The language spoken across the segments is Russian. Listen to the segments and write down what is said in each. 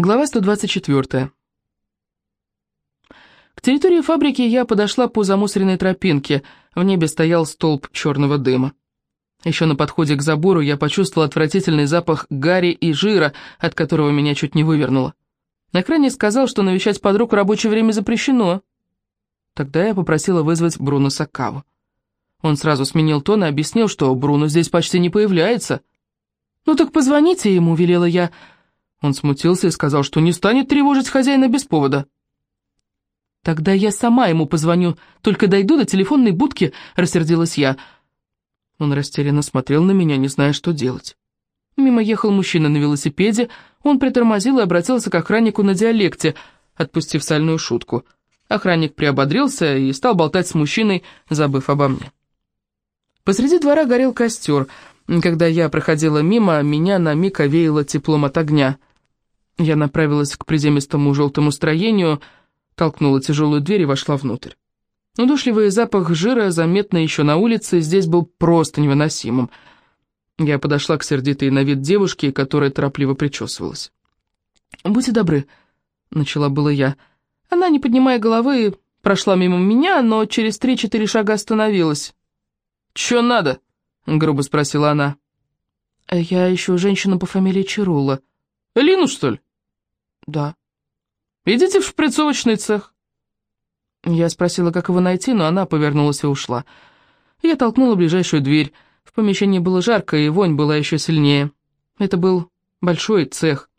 Глава 124. К территории фабрики я подошла по замусоренной тропинке. В небе стоял столб черного дыма. Еще на подходе к забору я почувствовала отвратительный запах гари и жира, от которого меня чуть не вывернуло. На экране сказал, что навещать подруг в рабочее время запрещено. Тогда я попросила вызвать Бруно Сакаву. Он сразу сменил тон и объяснил, что Бруно здесь почти не появляется. «Ну так позвоните ему», — велела я, — он смутился и сказал, что не станет тревожить хозяина без повода. «Тогда я сама ему позвоню, только дойду до телефонной будки», — рассердилась я. Он растерянно смотрел на меня, не зная, что делать. Мимо ехал мужчина на велосипеде, он притормозил и обратился к охраннику на диалекте, отпустив сальную шутку. Охранник приободрился и стал болтать с мужчиной, забыв обо мне. Посреди двора горел костер. Когда я проходила мимо, меня на миг овеяло теплом от огня — я направилась к приземистому желтому строению, толкнула тяжелую дверь и вошла внутрь. Удушливый запах жира, заметный еще на улице, здесь был просто невыносимым. Я подошла к сердитой на вид девушке, которая торопливо причесывалась. «Будьте добры», — начала было я. Она, не поднимая головы, прошла мимо меня, но через три-четыре шага остановилась. «Чё надо?» — грубо спросила она. «Я ищу женщину по фамилии Чирула». «Лину, что ли?» «Да». «Идите в шприцовочный цех». Я спросила, как его найти, но она повернулась и ушла. Я толкнула ближайшую дверь. В помещении было жарко, и вонь была еще сильнее. Это был большой цех.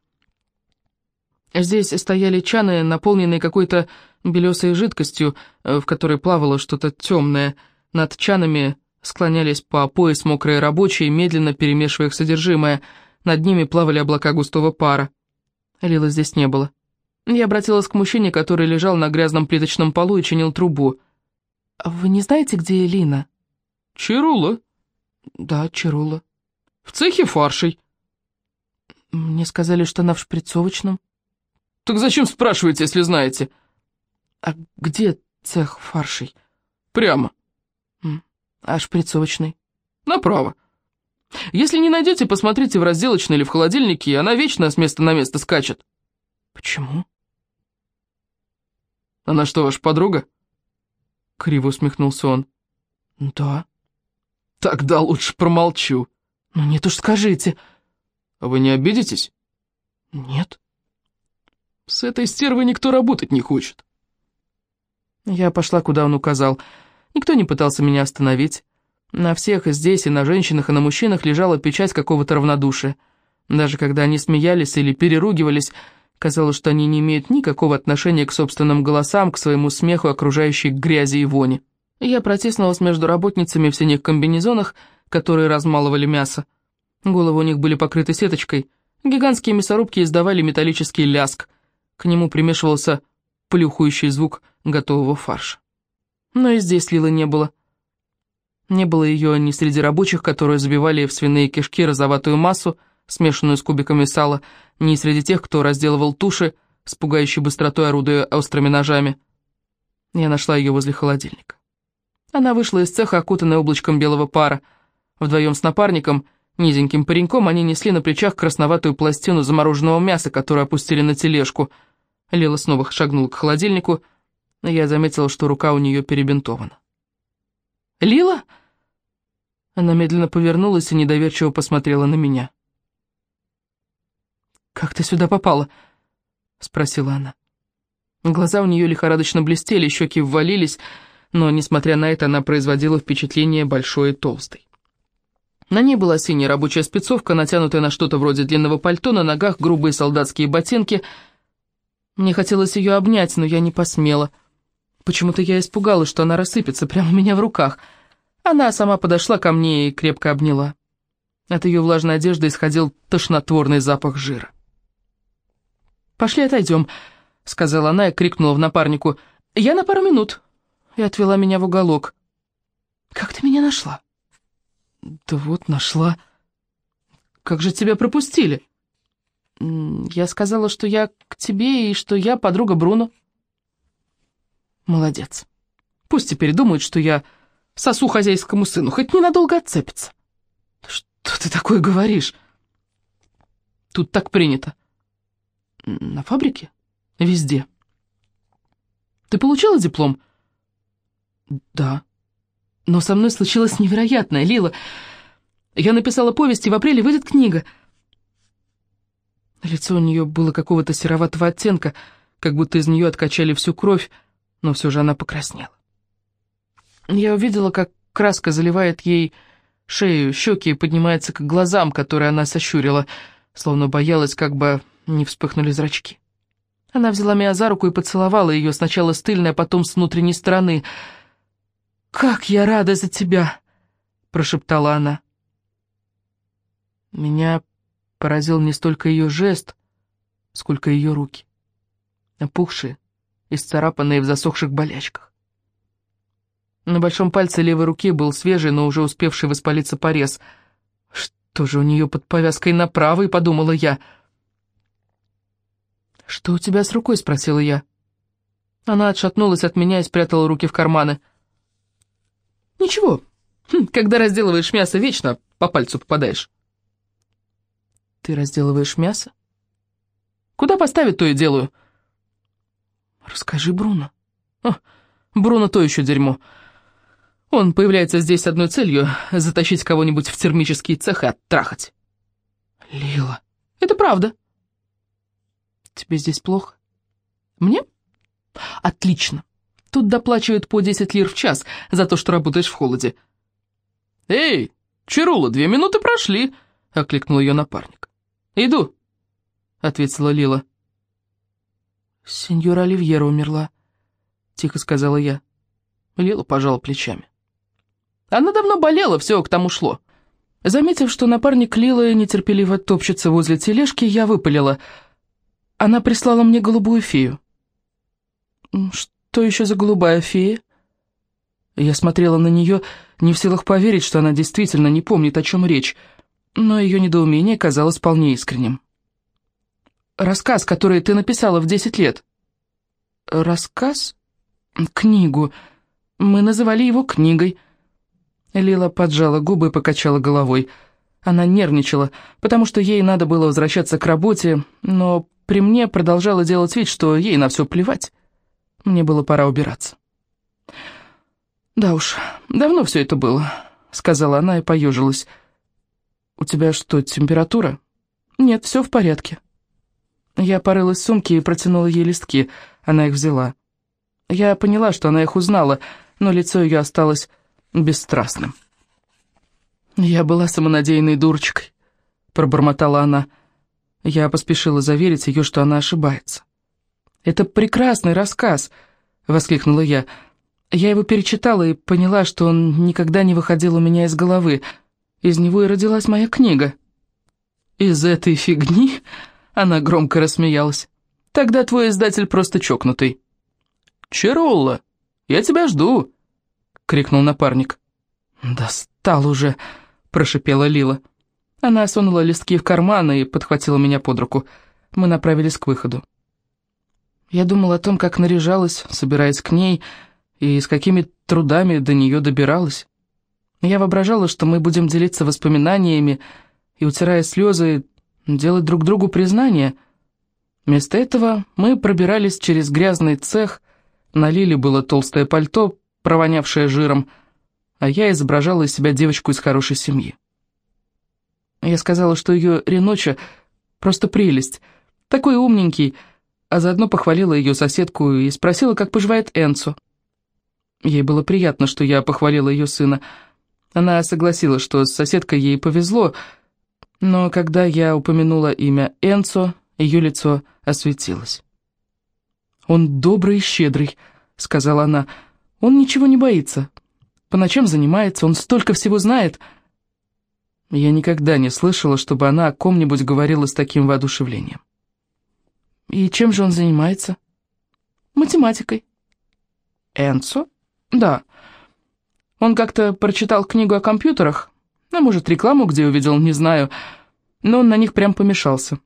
Здесь стояли чаны, наполненные какой-то белесой жидкостью, в которой плавало что-то темное. Над чанами склонялись по пояс мокрые рабочие, медленно перемешивая их содержимое. Над ними плавали облака густого пара. Лилы здесь не было. Я обратилась к мужчине, который лежал на грязном плиточном полу и чинил трубу. «Вы не знаете, где Лина?» «Чирула». «Да, Чирула». «В цехе фаршей». «Мне сказали, что она в шприцовочном». «Так зачем спрашиваете, если знаете?» «А где цех фаршей?» «Прямо». «А шприцовочный?» «Направо». Если не найдете, посмотрите в разделочной или в холодильнике, она вечно с места на место скачет». «Почему?» «Она что, ваша подруга?» Криво усмехнулся он. «Да». «Тогда лучше промолчу». «Ну нет уж, скажите». «А вы не обидитесь?» «Нет». «С этой стервой никто работать не хочет». Я пошла, куда он указал. Никто не пытался меня остановить. На всех здесь, и на женщинах, и на мужчинах лежала печать какого-то равнодушия. Даже когда они смеялись или переругивались, казалось, что они не имеют никакого отношения к собственным голосам, к своему смеху, окружающей грязи и вони. Я протиснулась между работницами в синих комбинезонах, которые размалывали мясо. Головы у них были покрыты сеточкой. Гигантские мясорубки издавали металлический ляск. К нему примешивался плюхающий звук готового фарша. Но и здесь Лилы не было. Не было ее ни среди рабочих, которые забивали в свиные кишки розоватую массу, смешанную с кубиками сала, ни среди тех, кто разделывал туши, с пугающей быстротой орудуя острыми ножами. Я нашла ее возле холодильника. Она вышла из цеха, окутанная облачком белого пара. Вдвоем с напарником, низеньким пареньком, они несли на плечах красноватую пластину замороженного мяса, которую опустили на тележку. Лила снова шагнула к холодильнику, и я заметила, что рука у нее перебинтована. «Лила?» Она медленно повернулась и недоверчиво посмотрела на меня. «Как ты сюда попала?» — спросила она. Глаза у нее лихорадочно блестели, щеки ввалились, но, несмотря на это, она производила впечатление большой и толстой. На ней была синяя рабочая спецовка, натянутая на что-то вроде длинного пальто, на ногах грубые солдатские ботинки. Мне хотелось ее обнять, но я не посмела. Почему-то я испугалась, что она рассыпется прямо у меня в руках — она сама подошла ко мне и крепко обняла. От ее влажной одежды исходил тошнотворный запах жира. «Пошли отойдем», — сказала она и крикнула в напарнику. «Я на пару минут», — и отвела меня в уголок. «Как ты меня нашла?» «Да вот, нашла. Как же тебя пропустили?» «Я сказала, что я к тебе и что я подруга Бруно». «Молодец. Пусть теперь думают, что я сосу хозяйскому сыну, хоть ненадолго отцепится. Что ты такое говоришь? Тут так принято. На фабрике? Везде. Ты получила диплом? Да. Но со мной случилось невероятное, Лила. Я написала повесть, и в апреле выйдет книга. Лицо у нее было какого-то сероватого оттенка, как будто из нее откачали всю кровь, но все же она покраснела. Я увидела, как краска заливает ей шею, щеки и поднимается к глазам, которые она сощурила, словно боялась, как бы не вспыхнули зрачки. Она взяла меня за руку и поцеловала ее сначала с тыльной, а потом с внутренней стороны. «Как я рада за тебя!» — прошептала она. Меня поразил не столько ее жест, сколько ее руки, опухшие, исцарапанные в засохших болячках. На большом пальце левой руки был свежий, но уже успевший воспалиться порез. «Что же у нее под повязкой на правой?» — подумала я. «Что у тебя с рукой?» — спросила я. Она отшатнулась от меня и спрятала руки в карманы. «Ничего, хм, когда разделываешь мясо, вечно по пальцу попадаешь». «Ты разделываешь мясо?» «Куда поставить, то и делаю». «Расскажи Бруно». О, «Бруно то еще дерьмо. Он появляется здесь с одной целью — затащить кого-нибудь в термический цех и оттрахать». «Лила, это правда». «Тебе здесь плохо?» «Мне?» «Отлично. Тут доплачивают по 10 лир в час за то, что работаешь в холоде». «Эй, Чарула, две минуты прошли», — окликнул ее напарник. «Иду», — ответила Лила. «Сеньора Оливьера умерла», — тихо сказала я. Лила пожала плечами. «Она давно болела, все к тому шло». Заметив, что напарник Лилы нетерпеливо топчется возле тележки, я выпалила. Она прислала мне голубую фею. «Что еще за голубая фея?» Я смотрела на нее, не в силах поверить, что она действительно не помнит, о чем речь, но ее недоумение казалось вполне искренним. «Рассказ, который ты написала в десять лет». «Рассказ? Книгу. Мы называли его книгой». Лила поджала губы и покачала головой. Она нервничала, потому что ей надо было возвращаться к работе, но при мне продолжала делать вид, что ей на все плевать. Мне было пора убираться. «Да уж, давно все это было», — сказала она и поежилась. «У тебя что, температура?» «Нет, все в порядке». Я порылась в сумке и протянула ей листки. Она их взяла. Я поняла, что она их узнала, но лицо ее осталось бесстрастным. «Я была самонадеянной дурочкой», — пробормотала она. Я поспешила заверить ее, что она ошибается. «Это прекрасный рассказ!» — воскликнула я. Я его перечитала и поняла, что он никогда не выходил у меня из головы. Из него и родилась моя книга. «Из этой фигни?» — она громко рассмеялась. «Тогда твой издатель просто чокнутый». «Чаролла, я тебя жду!» — крикнул напарник. «Достал уже!» — прошипела Лила. Она сунула листки в карман и подхватила меня под руку. Мы направились к выходу. Я думал о том, как наряжалась, собираясь к ней, и с какими трудами до нее добиралась. Я воображала, что мы будем делиться воспоминаниями и, утирая слезы, делать друг другу признание. Вместо этого мы пробирались через грязный цех, на Лиле было толстое пальто, провонявшее жиром, а я изображала из себя девочку из хорошей семьи. Я сказала, что ее Реноча просто прелесть, такой умненький, а заодно похвалила ее соседку и спросила, как поживает Энцо. Ей было приятно, что я похвалила ее сына. Она согласилась, что с соседкой ей повезло, но когда я упомянула имя Энцо, ее лицо осветилось. «Он добрый и щедрый», — сказала она. «Он ничего не боится. По ночам занимается, он столько всего знает». Я никогда не слышала, чтобы она о ком-нибудь говорила с таким воодушевлением. «И чем же он занимается?» «Математикой». «Энцо?» «Да. Он как-то прочитал книгу о компьютерах, а может, рекламу где увидел, не знаю, но он на них прям помешался.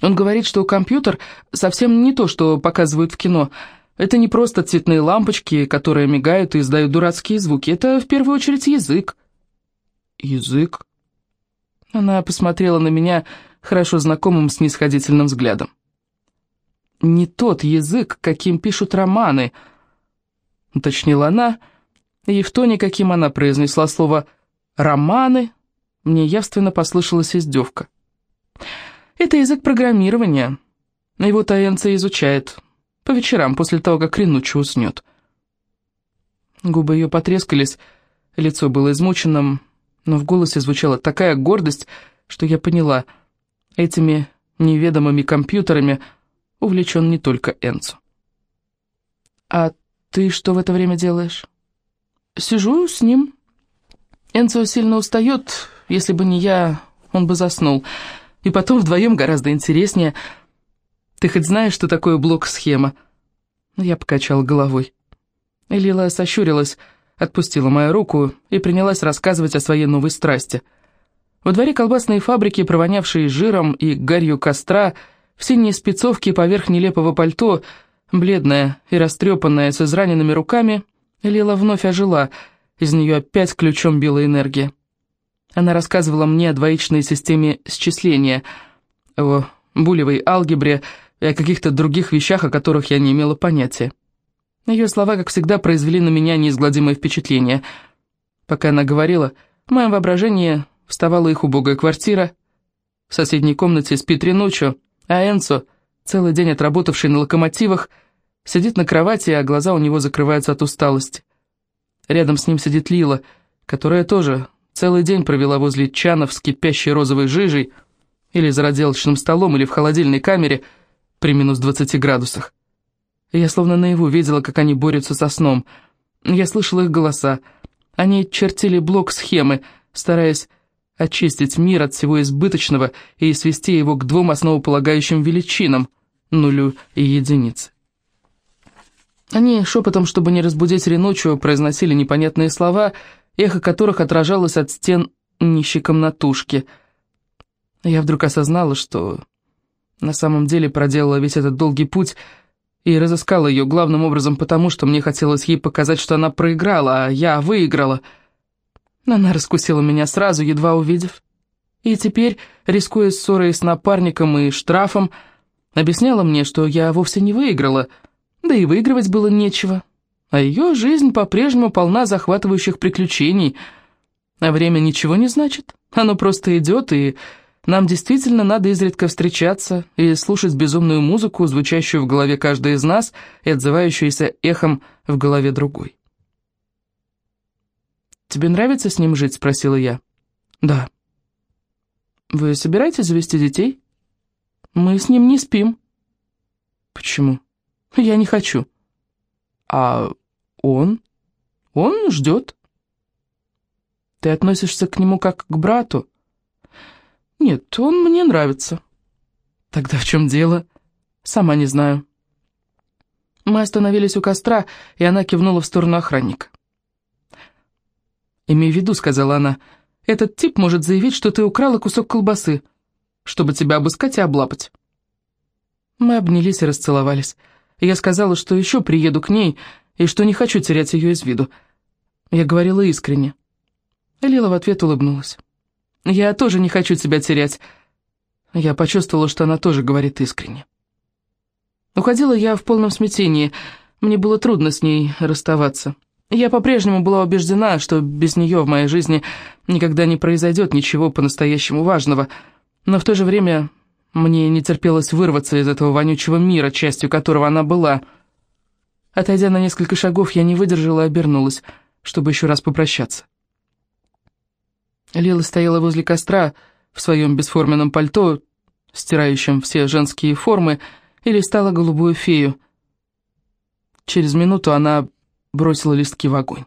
Он говорит, что компьютер совсем не то, что показывают в кино. Это не просто цветные лампочки, которые мигают и издают дурацкие звуки. Это в первую очередь язык». «Язык?» Она посмотрела на меня хорошо знакомым снисходительным взглядом. не тот язык, каким пишут романы», — уточнила она, и в тоне, каким она произнесла слово «романы», мне явственно послышалась издевка. «Это язык программирования. Его Таэнца изучает по вечерам, после того, как Ринучи уснет». Губы ее потрескались, лицо было измученным, но в голосе звучала такая гордость, что я поняла, этими неведомыми компьютерами увлечен не только Энцо. «А ты что в это время делаешь?» «Сижу с ним. Энцо сильно устает, если бы не я, он бы заснул. И потом вдвоем гораздо интереснее. Ты хоть знаешь, что такое блок-схема?» Я покачала головой. Лила сощурилась, отпустила мою руку и принялась рассказывать о своей новой страсти. Во дворе колбасной фабрики, провонявшей жиром и гарью костра, в синей спецовке поверх нелепого пальто, бледная и растрепанная, с израненными руками, Лила вновь ожила, из нее опять ключом била энергия. Она рассказывала мне о двоичной системе счисления, о булевой алгебре и о каких-то других вещах, о которых я не имела понятия. Ее слова, как всегда, произвели на меня неизгладимое впечатление. Пока она говорила, в моем воображении вставала их убогая квартира. В соседней комнате спит Ринучо, а Энцо, целый день отработавший на локомотивах, сидит на кровати, а глаза у него закрываются от усталости. Рядом с ним сидит Лила, которая тоже целый день провела возле чанов с кипящей розовой жижей или за разделочным столом, или в холодильной камере при минус 20 градусах. Я словно наяву видела, как они борются со сном. Я слышала их голоса. Они чертили блок схемы, стараясь очистить мир от всего избыточного и свести его к двум основополагающим величинам — нулю и единице. Они шепотом, чтобы не разбудить Ренучу, произносили непонятные слова, эхо которых отражалось от стен нищей комнатушки. Я вдруг осознала, что на самом деле проделала весь этот долгий путь — и разыскала ее главным образом потому, что мне хотелось ей показать, что она проиграла, а я выиграла. Она раскусила меня сразу, едва увидев. И теперь, рискуя ссорой с напарником и штрафом, объясняла мне, что я вовсе не выиграла, да и выигрывать было нечего. А ее жизнь по-прежнему полна захватывающих приключений. А время ничего не значит, оно просто идет и нам действительно надо изредка встречаться и слушать безумную музыку, звучащую в голове каждой из нас и отзывающуюся эхом в голове другой. «Тебе нравится с ним жить?» — спросила я. «Да». «Вы собираетесь завести детей?» «Мы с ним не спим». «Почему?» «Я не хочу». «А он?» «Он ждет». «Ты относишься к нему как к брату?» «Нет, он мне нравится». «Тогда в чем дело?» «Сама не знаю». Мы остановились у костра, и она кивнула в сторону охранника. «Имей в виду», — сказала она, — «этот тип может заявить, что ты украла кусок колбасы, чтобы тебя обыскать и облапать». Мы обнялись и расцеловались. Я сказала, что еще приеду к ней, и что не хочу терять ее из виду. Я говорила искренне. Лила в ответ улыбнулась. Я тоже не хочу тебя терять». Я почувствовала, что она тоже говорит искренне. Уходила я в полном смятении. Мне было трудно с ней расставаться. Я по-прежнему была убеждена, что без нее в моей жизни никогда не произойдет ничего по-настоящему важного. Но в то же время мне не терпелось вырваться из этого вонючего мира, частью которого она была. Отойдя на несколько шагов, я не выдержала и обернулась, чтобы еще раз попрощаться. Лила стояла возле костра в своем бесформенном пальто, стирающем все женские формы, и листала голубую фею. Через минуту она бросила листки в огонь.